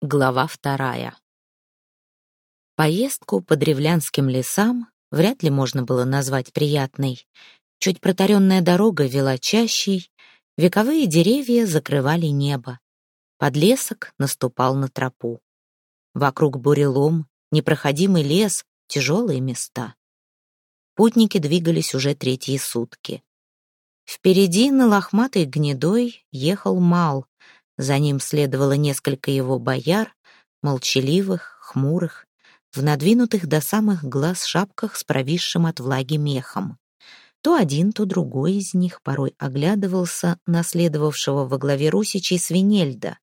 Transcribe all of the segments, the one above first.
Глава вторая. Поездку по древлянским лесам вряд ли можно было назвать приятной. Чуть протаренная дорога вела чащей, вековые деревья закрывали небо. Подлесок наступал на тропу. Вокруг бурелом, непроходимый лес, тяжелые места. Путники двигались уже третьи сутки. Впереди на лохматой гнедой ехал Мал, за ним следовало несколько его бояр, молчаливых, хмурых, в надвинутых до самых глаз шапках с провисшим от влаги мехом. То один, то другой из них порой оглядывался на следовавшего во главе русичей свинельда.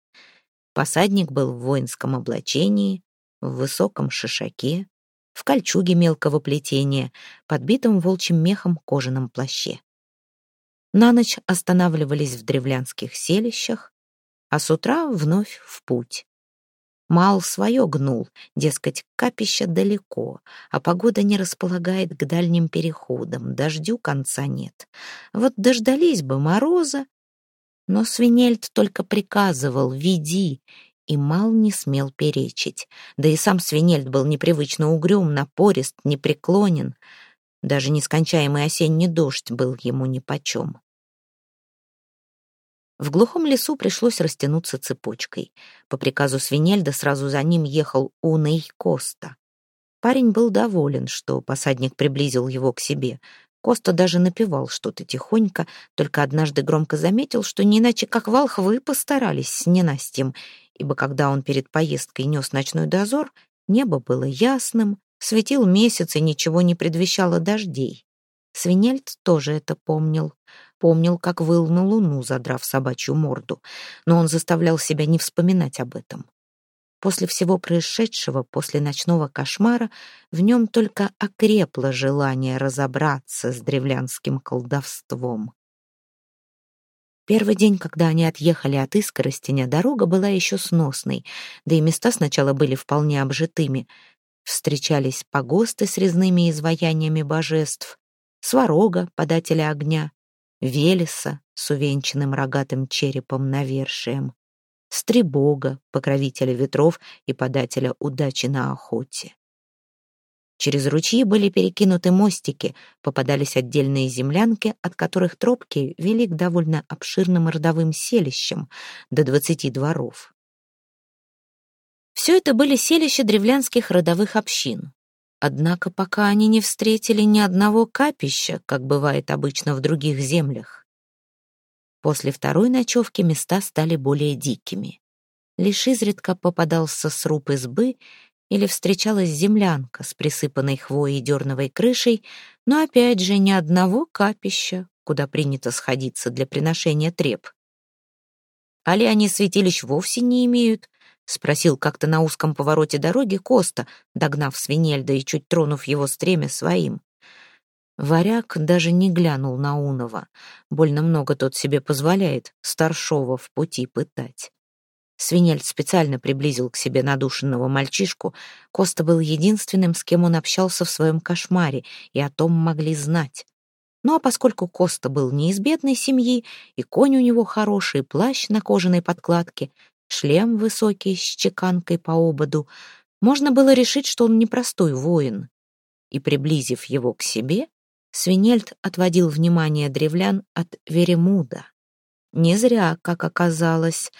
Посадник был в воинском облачении, в высоком шишаке, в кольчуге мелкого плетения, подбитом волчьим мехом кожаном плаще. На ночь останавливались в древлянских селищах, а с утра вновь в путь. Мал свое гнул, дескать, капища далеко, а погода не располагает к дальним переходам, дождю конца нет. Вот дождались бы мороза, но Свинельд только приказывал «веди», и Мал не смел перечить. Да и сам Свинельд был непривычно угрюм, напорист, непреклонен. Даже нескончаемый осенний дождь был ему нипочем. В глухом лесу пришлось растянуться цепочкой. По приказу Свинельда сразу за ним ехал Уней Коста. Парень был доволен, что посадник приблизил его к себе. Коста даже напевал что-то тихонько, только однажды громко заметил, что не иначе как волхвы постарались с ненастьем, ибо когда он перед поездкой нес ночной дозор, небо было ясным, светил месяц и ничего не предвещало дождей. Свинельд тоже это помнил. Помнил, как выл на луну, задрав собачью морду, но он заставлял себя не вспоминать об этом. После всего происшедшего, после ночного кошмара, в нем только окрепло желание разобраться с древлянским колдовством. Первый день, когда они отъехали от Искоростеня, дорога была еще сносной, да и места сначала были вполне обжитыми. Встречались погосты с резными изваяниями божеств, сварога, подателя огня, Велеса с увенчанным рогатым черепом навершием, Стребога, покровителя ветров и подателя удачи на охоте. Через ручьи были перекинуты мостики, попадались отдельные землянки, от которых тропки вели к довольно обширным родовым селищам, до двадцати дворов. Все это были селища древлянских родовых общин. Однако пока они не встретили ни одного капища, как бывает обычно в других землях. После второй ночевки места стали более дикими. Лишь изредка попадался сруб избы или встречалась землянка с присыпанной хвоей и дерновой крышей, но опять же ни одного капища, куда принято сходиться для приношения треп. Али они святилищ вовсе не имеют, — спросил как-то на узком повороте дороги Коста, догнав свинельда и чуть тронув его стремя своим. Варяг даже не глянул на Унова. Больно много тот себе позволяет старшова в пути пытать. Свинельд специально приблизил к себе надушенного мальчишку. Коста был единственным, с кем он общался в своем кошмаре, и о том могли знать. Ну а поскольку Коста был не из бедной семьи, и конь у него хороший, плащ на кожаной подкладке, шлем высокий с чеканкой по ободу, можно было решить, что он непростой воин. И, приблизив его к себе, Свинельд отводил внимание древлян от Веремуда. Не зря, как оказалось,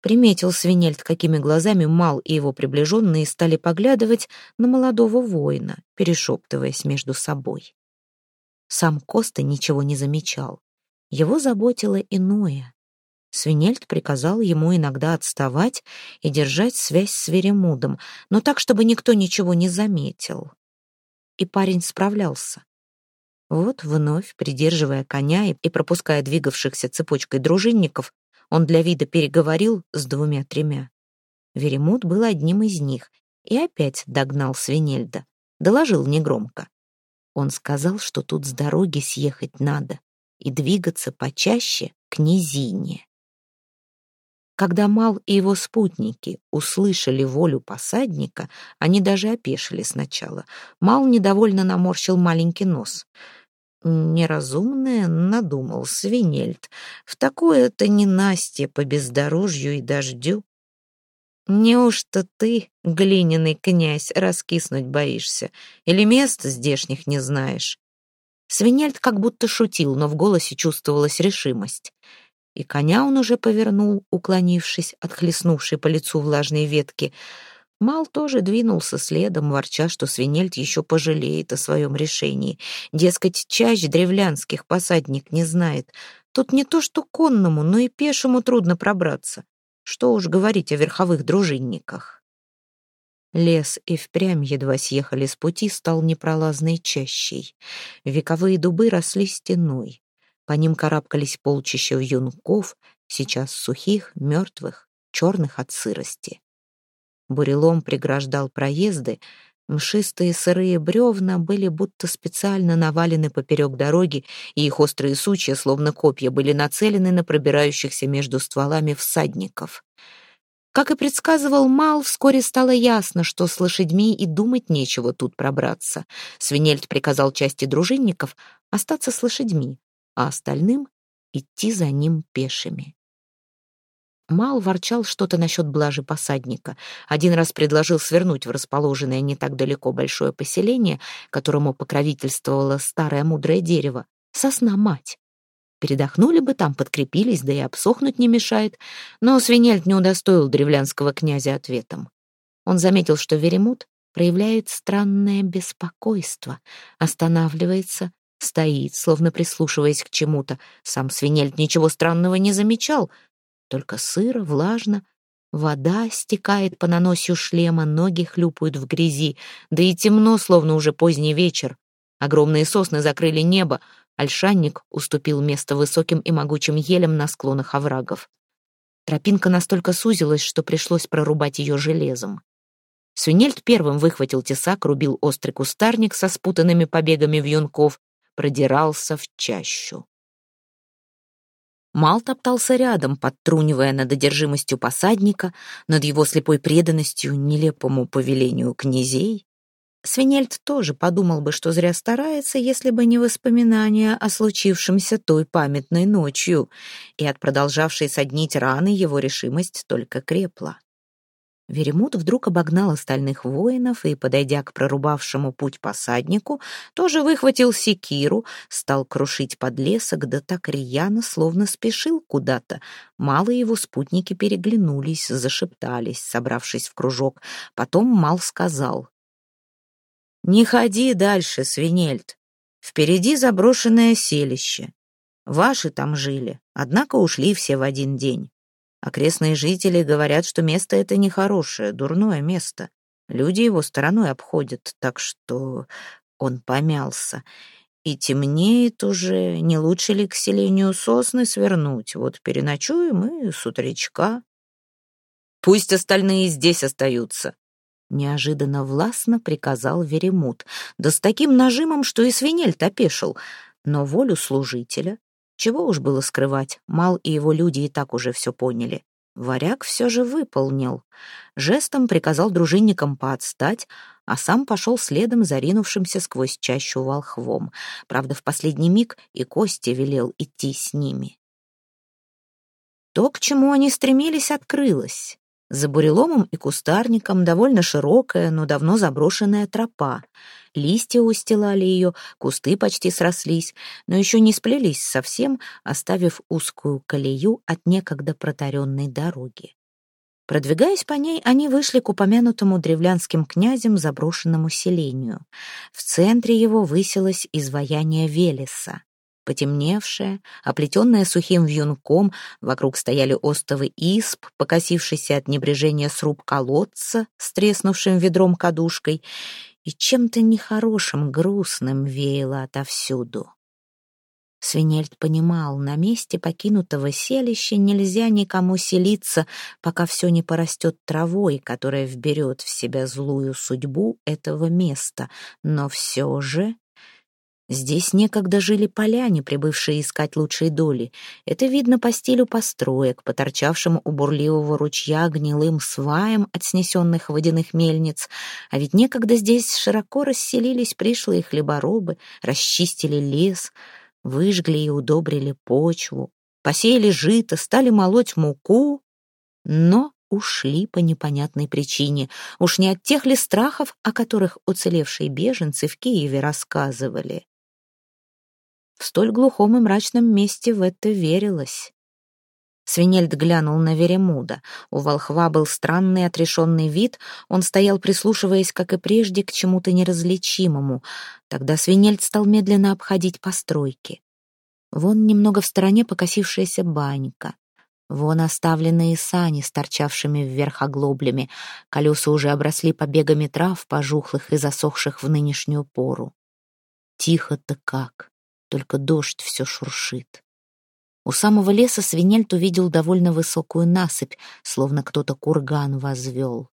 приметил Свинельд, какими глазами Мал и его приближенные стали поглядывать на молодого воина, перешептываясь между собой. Сам Коста ничего не замечал. Его заботило иное. Свинельд приказал ему иногда отставать и держать связь с Веремудом, но так, чтобы никто ничего не заметил. И парень справлялся. Вот вновь, придерживая коня и пропуская двигавшихся цепочкой дружинников, он для вида переговорил с двумя-тремя. Веремуд был одним из них и опять догнал Свинельда, доложил негромко. Он сказал, что тут с дороги съехать надо и двигаться почаще к низине. Когда Мал и его спутники услышали волю посадника, они даже опешили сначала. Мал недовольно наморщил маленький нос. Неразумное надумал свинельд. В такое-то ненастье по бездорожью и дождю. Неужто ты, глиняный князь, раскиснуть боишься? Или мест здешних не знаешь?» Свинельд как будто шутил, но в голосе чувствовалась решимость. И коня он уже повернул, уклонившись от хлестнувшей по лицу влажной ветки. Мал тоже двинулся следом, ворча, что свинельд еще пожалеет о своем решении. Дескать, чаще древлянских посадник не знает. Тут не то что конному, но и пешему трудно пробраться. Что уж говорить о верховых дружинниках. Лес и впрямь едва съехали с пути, стал непролазной чащей. Вековые дубы росли стеной. По ним карабкались полчища вьюнков, сейчас сухих, мертвых, черных от сырости. Бурелом преграждал проезды, мшистые сырые бревна были будто специально навалены поперек дороги, и их острые сучья, словно копья, были нацелены на пробирающихся между стволами всадников — как и предсказывал Мал, вскоре стало ясно, что с лошадьми и думать нечего тут пробраться. Свинельд приказал части дружинников остаться с лошадьми, а остальным идти за ним пешими. Мал ворчал что-то насчет блажи посадника. Один раз предложил свернуть в расположенное не так далеко большое поселение, которому покровительствовало старое мудрое дерево, сосна-мать. Передохнули бы там, подкрепились, да и обсохнуть не мешает. Но Свинельд не удостоил древлянского князя ответом. Он заметил, что Веремут проявляет странное беспокойство, останавливается, стоит, словно прислушиваясь к чему-то. Сам Свинельд ничего странного не замечал, только сыро, влажно, Вода стекает по наносию шлема, ноги хлюпают в грязи, да и темно, словно уже поздний вечер. Огромные сосны закрыли небо, Ольшанник уступил место высоким и могучим елям на склонах оврагов. Тропинка настолько сузилась, что пришлось прорубать ее железом. Свинельд первым выхватил тесак, рубил острый кустарник со спутанными побегами вьюнков, продирался в чащу. Мал топтался рядом, подтрунивая над одержимостью посадника, над его слепой преданностью нелепому повелению князей. Свинельд тоже подумал бы, что зря старается, если бы не воспоминания о случившемся той памятной ночью, и от продолжавшей соднить раны его решимость только крепла. Веремут вдруг обогнал остальных воинов и, подойдя к прорубавшему путь посаднику, тоже выхватил секиру, стал крушить подлесок, да так рьяно, словно спешил куда-то. Малые его спутники переглянулись, зашептались, собравшись в кружок. Потом Мал сказал, «Не ходи дальше, свинельд. Впереди заброшенное селище. Ваши там жили, однако ушли все в один день. Окрестные жители говорят, что место это нехорошее, дурное место. Люди его стороной обходят, так что он помялся. И темнеет уже, не лучше ли к селению сосны свернуть? Вот переночуем и с утречка. Пусть остальные здесь остаются, Неожиданно властно приказал Веремут, да с таким нажимом, что и свинель опешил. Но волю служителя, чего уж было скрывать, Мал и его люди и так уже все поняли. Варяг все же выполнил. Жестом приказал дружинникам поотстать, а сам пошел следом за ринувшимся сквозь чащу волхвом. Правда, в последний миг и Костя велел идти с ними. То, к чему они стремились, открылось. За буреломом и кустарником довольно широкая, но давно заброшенная тропа. Листья устилали ее, кусты почти срослись, но еще не сплелись совсем, оставив узкую колею от некогда протаренной дороги. Продвигаясь по ней, они вышли к упомянутому древлянским князем заброшенному селению. В центре его высилось изваяние Велеса потемневшая, оплетенная сухим вьюнком, вокруг стояли остовы исп, покосившийся от небрежения сруб колодца с треснувшим ведром кадушкой, и чем-то нехорошим, грустным веяло отовсюду. Свинельд понимал, на месте покинутого селища нельзя никому селиться, пока все не порастет травой, которая вберет в себя злую судьбу этого места, но все же Здесь некогда жили поляне, прибывшие искать лучшей доли. Это видно по стилю построек, по торчавшим у бурливого ручья гнилым сваям от снесенных водяных мельниц. А ведь некогда здесь широко расселились пришлые хлеборобы, расчистили лес, выжгли и удобрили почву, посеяли жито, стали молоть муку. Но ушли по непонятной причине. Уж не от тех ли страхов, о которых уцелевшие беженцы в Киеве рассказывали. В столь глухом и мрачном месте в это верилось. Свинельд глянул на Веремуда. У волхва был странный отрешенный вид, он стоял, прислушиваясь, как и прежде, к чему-то неразличимому. Тогда Свинельд стал медленно обходить постройки. Вон немного в стороне покосившаяся банька. Вон оставленные сани с торчавшими вверх оглоблями. Колеса уже обросли побегами трав, пожухлых и засохших в нынешнюю пору. Тихо-то как, только дождь все шуршит. У самого леса Свинельт увидел довольно высокую насыпь, словно кто-то курган возвел.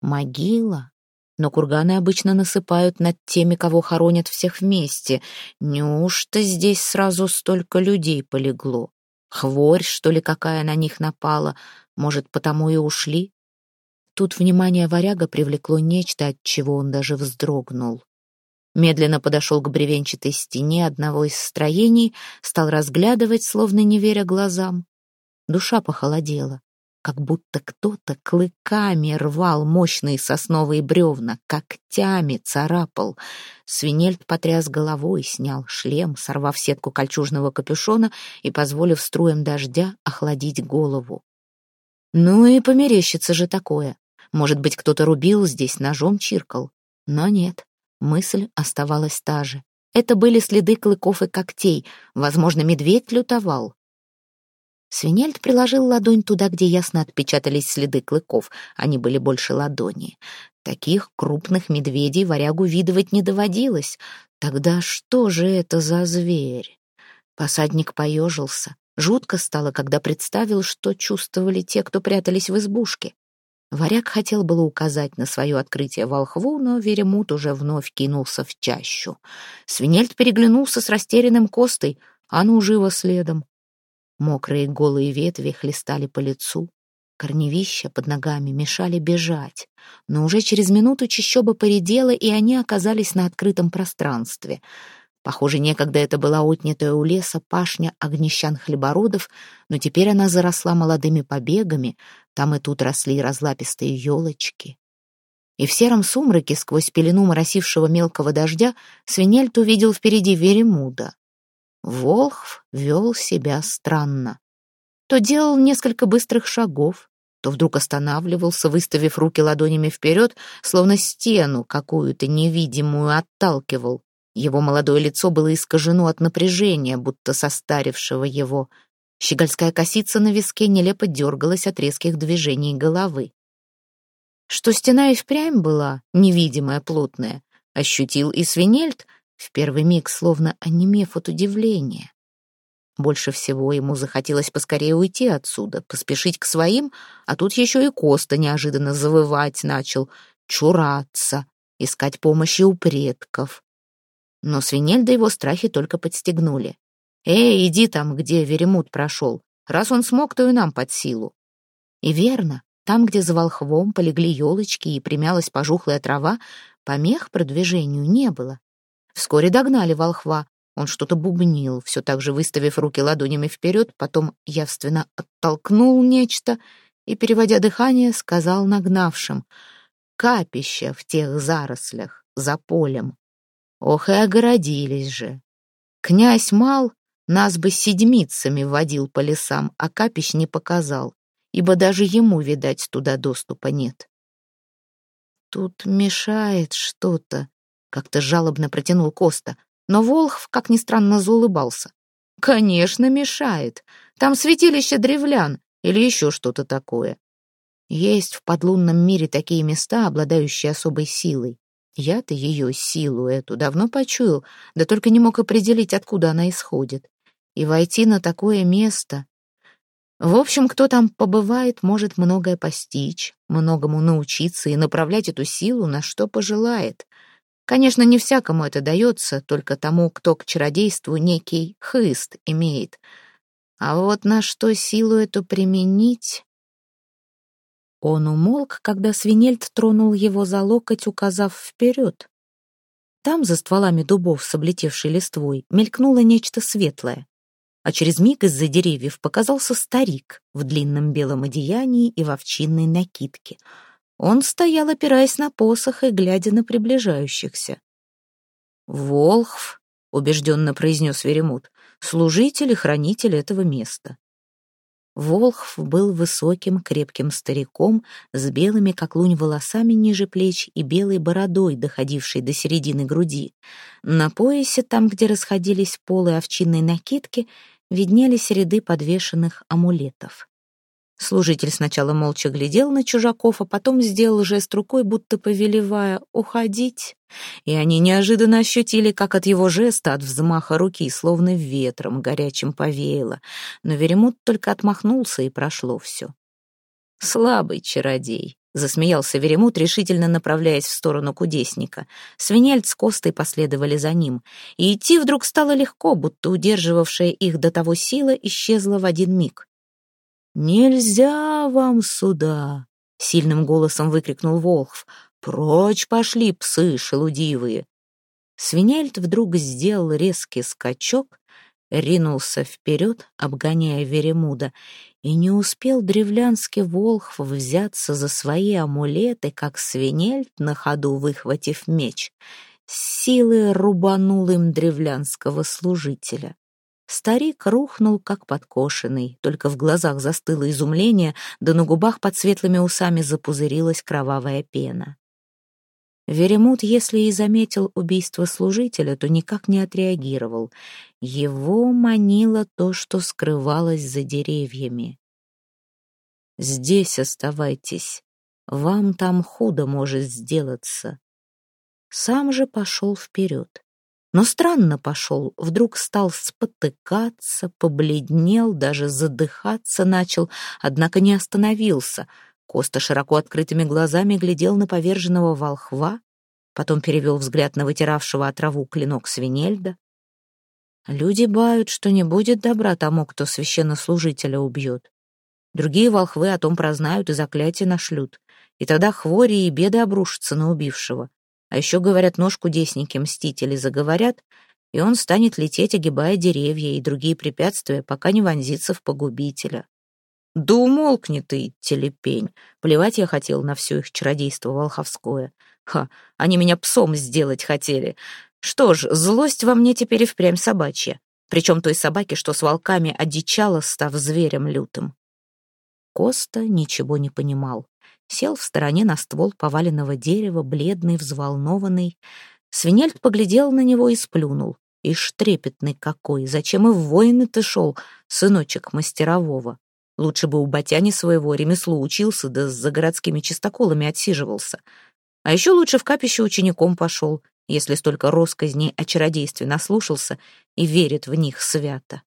Могила? Но курганы обычно насыпают над теми, кого хоронят всех вместе. Неужто здесь сразу столько людей полегло? Хворь, что ли, какая на них напала? Может, потому и ушли? Тут внимание варяга привлекло нечто, от чего он даже вздрогнул. Медленно подошел к бревенчатой стене одного из строений, стал разглядывать, словно не веря глазам. Душа похолодела, как будто кто-то клыками рвал мощные сосновые бревна, когтями царапал. Свинельд потряс головой, снял шлем, сорвав сетку кольчужного капюшона и позволив струям дождя охладить голову. Ну и померещится же такое. Может быть, кто-то рубил здесь, ножом чиркал. Но нет. Мысль оставалась та же. Это были следы клыков и когтей. Возможно, медведь лютовал. Свинельд приложил ладонь туда, где ясно отпечатались следы клыков. Они были больше ладони. Таких крупных медведей варягу видывать не доводилось. Тогда что же это за зверь? Посадник поежился. Жутко стало, когда представил, что чувствовали те, кто прятались в избушке. Варяг хотел было указать на свое открытие волхву, но Веремут уже вновь кинулся в чащу. Свинельд переглянулся с растерянным Костой, а ну живо следом. Мокрые голые ветви хлестали по лицу. Корневища под ногами мешали бежать. Но уже через минуту чащоба поредела, и они оказались на открытом пространстве — Похоже, некогда это была отнятая у леса пашня огнещан-хлебородов, но теперь она заросла молодыми побегами, там и тут росли разлапистые елочки. И в сером сумраке, сквозь пелену моросившего мелкого дождя, Свинельт увидел впереди Веремуда. Волхв вел себя странно. То делал несколько быстрых шагов, то вдруг останавливался, выставив руки ладонями вперед, словно стену какую-то невидимую отталкивал. Его молодое лицо было искажено от напряжения, будто состарившего его. Щегольская косица на виске нелепо дергалась от резких движений головы. Что стена и впрямь была невидимая, плотная, ощутил и свинельт, в первый миг словно онемев от удивления. Больше всего ему захотелось поскорее уйти отсюда, поспешить к своим, а тут еще и Коста неожиданно завывать начал, чураться, искать помощи у предков. Но свинельда его страхи только подстегнули. «Эй, иди там, где Веремут прошел. Раз он смог, то и нам под силу». И верно, там, где за волхвом полегли елочки и примялась пожухлая трава, помех продвижению не было. Вскоре догнали волхва. Он что-то бубнил, все так же выставив руки ладонями вперед, потом явственно оттолкнул нечто и, переводя дыхание, сказал нагнавшим «Капище в тех зарослях, за полем. Ох и огородились же. Князь Мал нас бы седмицами водил по лесам, а капищ не показал, ибо даже ему, видать, туда доступа нет. Тут мешает что-то, как-то жалобно протянул Коста, но Волхв, как ни странно, заулыбался. Конечно, мешает. Там святилище древлян или еще что-то такое. Есть в подлунном мире такие места, обладающие особой силой. Я-то ее силу эту давно почуял, да только не мог определить, откуда она исходит. И войти на такое место... В общем, кто там побывает, может многое постичь, многому научиться и направлять эту силу на что пожелает. Конечно, не всякому это дается, только тому, кто к чародейству некий хыст имеет. А вот на что силу эту применить... Он умолк, когда свинельд тронул его за локоть, указав вперед. Там, за стволами дубов с облетевшей листвой, мелькнуло нечто светлое. А через миг из-за деревьев показался старик в длинном белом одеянии и в овчинной накидке. Он стоял, опираясь на посох и глядя на приближающихся. «Волхв», — убежденно произнес Веремут, — «служитель и хранитель этого места». Волхв был высоким, крепким стариком с белыми, как лунь, волосами ниже плеч и белой бородой, доходившей до середины груди. На поясе, там, где расходились полы овчинной накидки, виднелись ряды подвешенных амулетов. Служитель сначала молча глядел на чужаков, а потом сделал жест рукой, будто повелевая «уходить». И они неожиданно ощутили, как от его жеста, от взмаха руки, словно ветром горячим повеяло. Но Веремут только отмахнулся, и прошло все. «Слабый чародей», — засмеялся Веремут, решительно направляясь в сторону кудесника. Свинельд с Костой последовали за ним. И идти вдруг стало легко, будто удерживавшая их до того сила исчезла в один миг. «Нельзя вам сюда!» — сильным голосом выкрикнул Волхв. «Прочь пошли, псы шелудивые!» Свинельд вдруг сделал резкий скачок, ринулся вперед, обгоняя Веремуда, и не успел древлянский Волхв взяться за свои амулеты, как свинельд, на ходу выхватив меч, силой рубанул им древлянского служителя. Старик рухнул, как подкошенный, только в глазах застыло изумление, да на губах под светлыми усами запузырилась кровавая пена. Веремут, если и заметил убийство служителя, то никак не отреагировал. Его манило то, что скрывалось за деревьями. «Здесь оставайтесь, вам там худо может сделаться». Сам же пошел вперед. Но странно пошел, вдруг стал спотыкаться, побледнел, даже задыхаться начал, однако не остановился. Коста широко открытыми глазами глядел на поверженного волхва, потом перевел взгляд на вытиравшего отраву клинок свинельда. Люди бают, что не будет добра тому, кто священнослужителя убьет. Другие волхвы о том прознают и заклятие нашлют, и тогда хвори и беды обрушатся на убившего. А еще, говорят, нож кудесники мстители заговорят, и он станет лететь, огибая деревья и другие препятствия, пока не вонзится в погубителя. Да умолкни ты, телепень. Плевать я хотел на все их чародейство волховское. Ха, они меня псом сделать хотели. Что ж, злость во мне теперь и впрямь собачья. Причем той собаки, что с волками одичала, став зверем лютым. Коста ничего не понимал сел в стороне на ствол поваленного дерева, бледный, взволнованный. Свинельд поглядел на него и сплюнул. Ишь, трепетный какой! Зачем и в воины ты шел, сыночек мастерового? Лучше бы у батяни своего ремеслу учился, да за городскими чистоколами отсиживался. А еще лучше в капище учеником пошел, если столько росказней о чародействе наслушался и верит в них свято.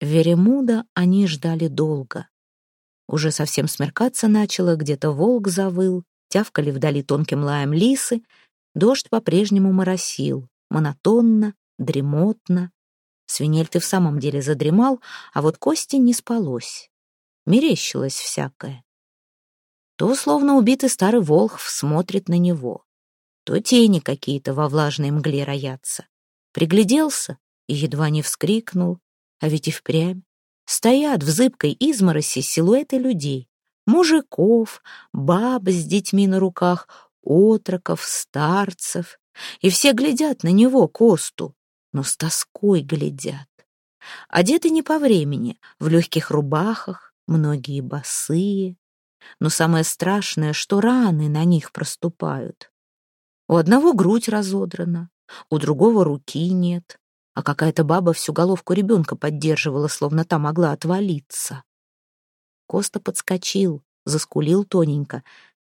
Веремуда они ждали долго. Уже совсем смеркаться начало, где-то волк завыл, тявкали вдали тонким лаем лисы, дождь по-прежнему моросил, монотонно, дремотно. Свинель ты в самом деле задремал, а вот Кости не спалось. Мерещилось всякое. То, словно убитый старый волхв, смотрит на него, то тени какие-то во влажной мгле роятся. Пригляделся и едва не вскрикнул, а ведь и впрямь стоят в зыбкой измороси силуэты людей, мужиков, баб с детьми на руках, отроков, старцев, и все глядят на него, Косту, но с тоской глядят. Одеты не по времени, в легких рубахах, многие босые, но самое страшное, что раны на них проступают. У одного грудь разодрана, у другого руки нет, а какая-то баба всю головку ребенка поддерживала, словно та могла отвалиться. Коста подскочил, заскулил тоненько.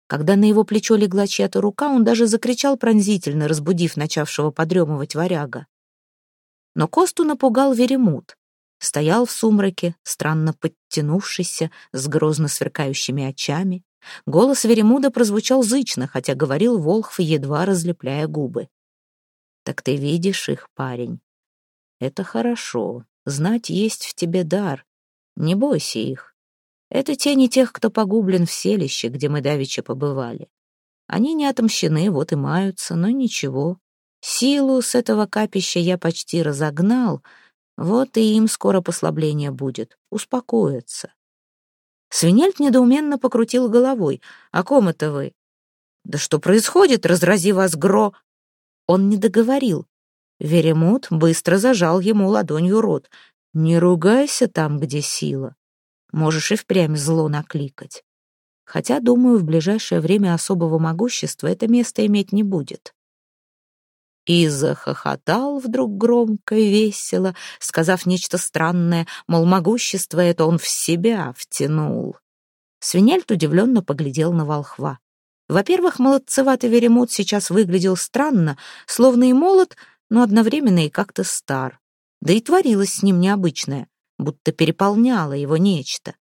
Когда на его плечо легла чья-то рука, он даже закричал пронзительно, разбудив начавшего подремывать варяга. Но Косту напугал Веремут. Стоял в сумраке, странно подтянувшийся, с грозно сверкающими очами. Голос Веремуда прозвучал зычно, хотя говорил Волхв, едва разлепляя губы. «Так ты видишь их, парень. Это хорошо. Знать есть в тебе дар. Не бойся их. Это тени тех, кто погублен в селище, где мы давеча побывали. Они не отомщены, вот и маются, но ничего. Силу с этого капища я почти разогнал, Вот и им скоро послабление будет, успокоятся. Свинельт недоуменно покрутил головой. «О ком это вы?» «Да что происходит? Разрази вас гро...» Он не договорил. Веремут быстро зажал ему ладонью рот. «Не ругайся там, где сила. Можешь и впрямь зло накликать. Хотя, думаю, в ближайшее время особого могущества это место иметь не будет». И захохотал вдруг громко и весело, сказав нечто странное, мол, могущество это он в себя втянул. Свинельт удивленно поглядел на волхва. Во-первых, молодцеватый Веремут сейчас выглядел странно, словно и молод, но одновременно и как-то стар. Да и творилось с ним необычное, будто переполняло его нечто.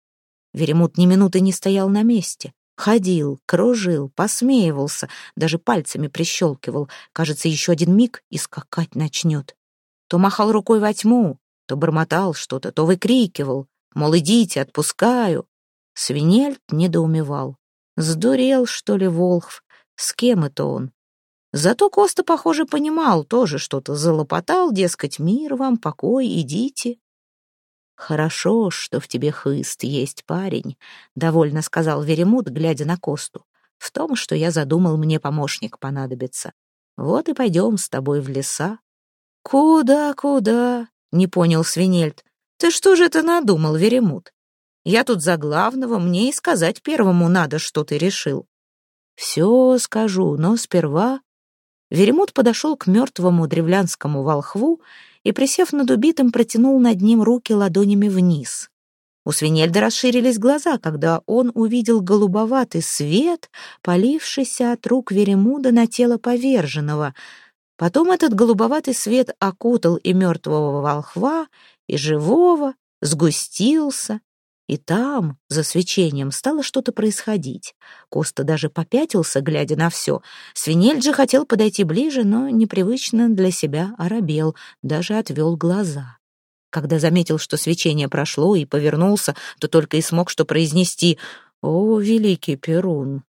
Веремут ни минуты не стоял на месте. Ходил, кружил, посмеивался, даже пальцами прищелкивал. Кажется, еще один миг и скакать начнет. То махал рукой во тьму, то бормотал что-то, то выкрикивал, мол, идите, отпускаю. Свинельт недоумевал. Сдурел, что ли, Волхв? С кем это он? Зато Коста, похоже, понимал, тоже что-то залопотал, дескать, мир вам, покой, идите. «Хорошо, что в тебе хыст есть, парень», — довольно сказал Веремут, глядя на Косту. «В том, что я задумал, мне помощник понадобится. Вот и пойдем с тобой в леса». «Куда, куда?» — не понял Свинельд. «Ты что же это надумал, Веремут? Я тут за главного, мне и сказать первому надо, что ты решил». «Все скажу, но сперва...» Веремут подошел к мертвому древлянскому волхву и, присев над убитым, протянул над ним руки ладонями вниз. У свинельда расширились глаза, когда он увидел голубоватый свет, полившийся от рук Веремуда на тело поверженного. Потом этот голубоватый свет окутал и мертвого волхва, и живого, сгустился, и там, за свечением, стало что-то происходить. Коста даже попятился, глядя на все. Свинель же хотел подойти ближе, но непривычно для себя оробел, даже отвел глаза. Когда заметил, что свечение прошло, и повернулся, то только и смог что произнести «О, великий Перун!».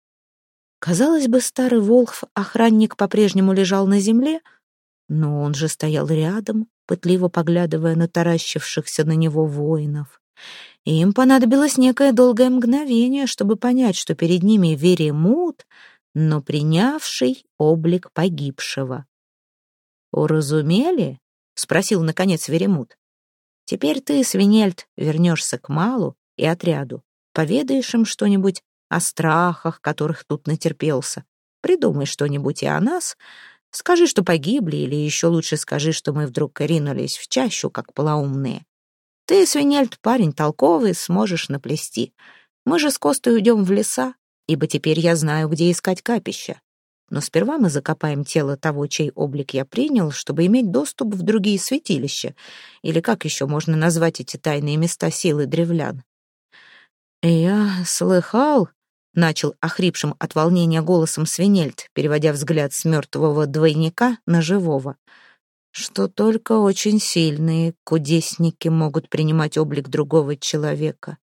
Казалось бы, старый волхв-охранник по-прежнему лежал на земле, но он же стоял рядом, пытливо поглядывая на таращившихся на него воинов. Им понадобилось некое долгое мгновение, чтобы понять, что перед ними Веремут, но принявший облик погибшего. «Уразумели?» — спросил, наконец, Веремут. «Теперь ты, Свинельд, вернешься к Малу и отряду. Поведаешь им что-нибудь о страхах, которых тут натерпелся. Придумай что-нибудь и о нас. Скажи, что погибли, или еще лучше скажи, что мы вдруг ринулись в чащу, как полоумные. Ты, свинельт, парень толковый, сможешь наплести. Мы же с Костой уйдем в леса, ибо теперь я знаю, где искать капища. Но сперва мы закопаем тело того, чей облик я принял, чтобы иметь доступ в другие святилища. Или как еще можно назвать эти тайные места силы древлян? «Я слыхал», — начал охрипшим от волнения голосом свинельт, переводя взгляд с мертвого двойника на живого — что только очень сильные кудесники могут принимать облик другого человека.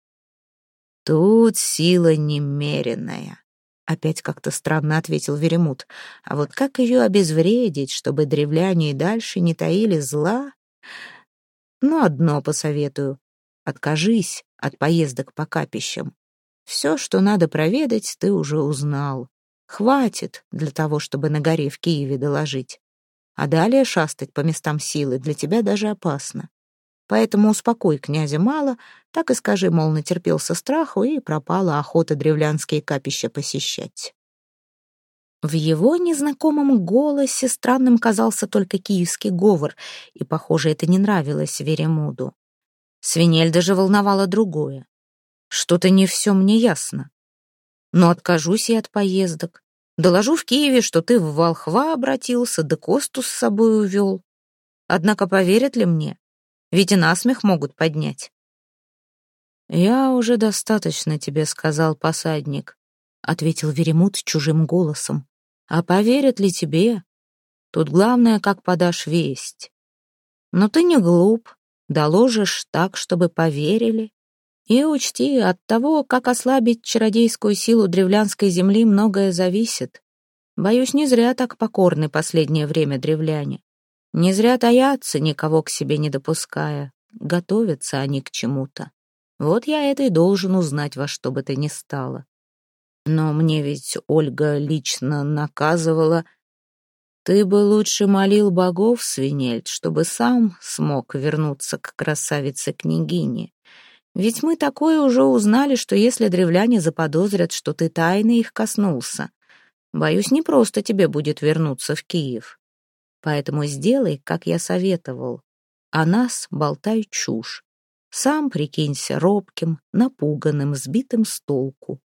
Тут сила немеренная. Опять как-то странно ответил Веремут. А вот как ее обезвредить, чтобы древляне и дальше не таили зла? Ну, одно посоветую. Откажись от поездок по капищам. Все, что надо проведать, ты уже узнал. Хватит для того, чтобы на горе в Киеве доложить а далее шастать по местам силы для тебя даже опасно. Поэтому успокой князя мало, так и скажи, мол, натерпелся страху и пропала охота древлянские капища посещать. В его незнакомом голосе странным казался только киевский говор, и, похоже, это не нравилось Веремуду. Свинель даже волновало другое. Что-то не все мне ясно. Но откажусь я от поездок. Доложу в Киеве, что ты в Волхва обратился, да Косту с собой увел. Однако поверят ли мне? Ведь и насмех могут поднять. «Я уже достаточно тебе сказал, посадник», — ответил Веремут чужим голосом. «А поверят ли тебе? Тут главное, как подашь весть. Но ты не глуп, доложишь так, чтобы поверили. И учти, от того, как ослабить чародейскую силу древлянской земли, многое зависит. Боюсь, не зря так покорны последнее время древляне. Не зря таятся, никого к себе не допуская. Готовятся они к чему-то. Вот я это и должен узнать во что бы то ни стало. Но мне ведь Ольга лично наказывала. Ты бы лучше молил богов, Свинельд, чтобы сам смог вернуться к красавице-княгине. Ведь мы такое уже узнали, что если древляне заподозрят, что ты тайно их коснулся, боюсь, не просто тебе будет вернуться в Киев. Поэтому сделай, как я советовал. А нас болтай чушь. Сам прикинься робким, напуганным, сбитым с толку.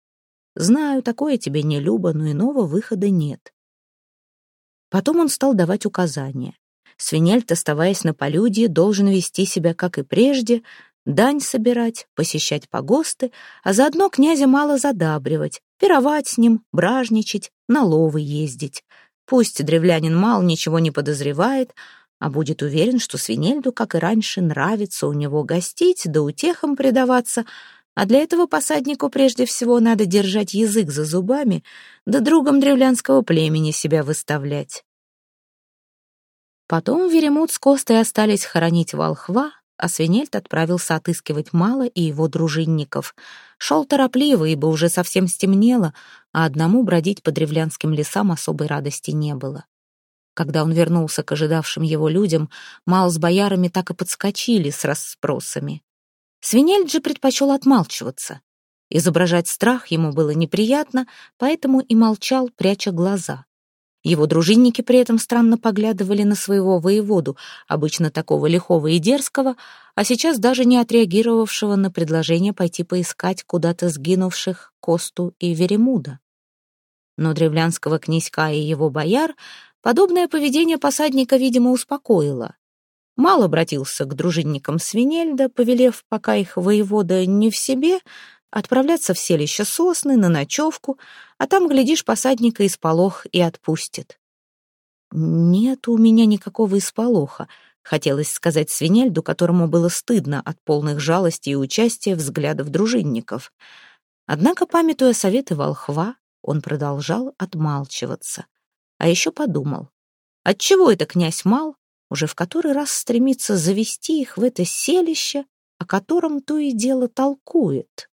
Знаю, такое тебе не любо, но иного выхода нет. Потом он стал давать указания. Свинельт, оставаясь на полюдье, должен вести себя, как и прежде, дань собирать, посещать погосты, а заодно князя мало задабривать, пировать с ним, бражничать, на ловы ездить. Пусть древлянин мал ничего не подозревает, а будет уверен, что свинельду, как и раньше, нравится у него гостить, да утехам предаваться, а для этого посаднику прежде всего надо держать язык за зубами, да другом древлянского племени себя выставлять. Потом Веремут с Костой остались хоронить волхва, а Свинельд отправился отыскивать Мала и его дружинников. Шел торопливо, ибо уже совсем стемнело, а одному бродить по древлянским лесам особой радости не было. Когда он вернулся к ожидавшим его людям, Мал с боярами так и подскочили с расспросами. Свинельд же предпочел отмалчиваться. Изображать страх ему было неприятно, поэтому и молчал, пряча глаза. Его дружинники при этом странно поглядывали на своего воеводу, обычно такого лихого и дерзкого, а сейчас даже не отреагировавшего на предложение пойти поискать куда-то сгинувших Косту и Веремуда. Но древлянского князька и его бояр Подобное поведение посадника, видимо, успокоило. Мал обратился к дружинникам Свинельда, повелев, пока их воевода не в себе, отправляться в селище Сосны на ночевку, а там, глядишь, посадника исполох и отпустит. «Нет у меня никакого исполоха», — хотелось сказать Свинельду, которому было стыдно от полных жалости и участия взглядов дружинников. Однако, памятуя советы волхва, он продолжал отмалчиваться. А еще подумал, отчего это князь Мал уже в который раз стремится завести их в это селище, о котором то и дело толкует.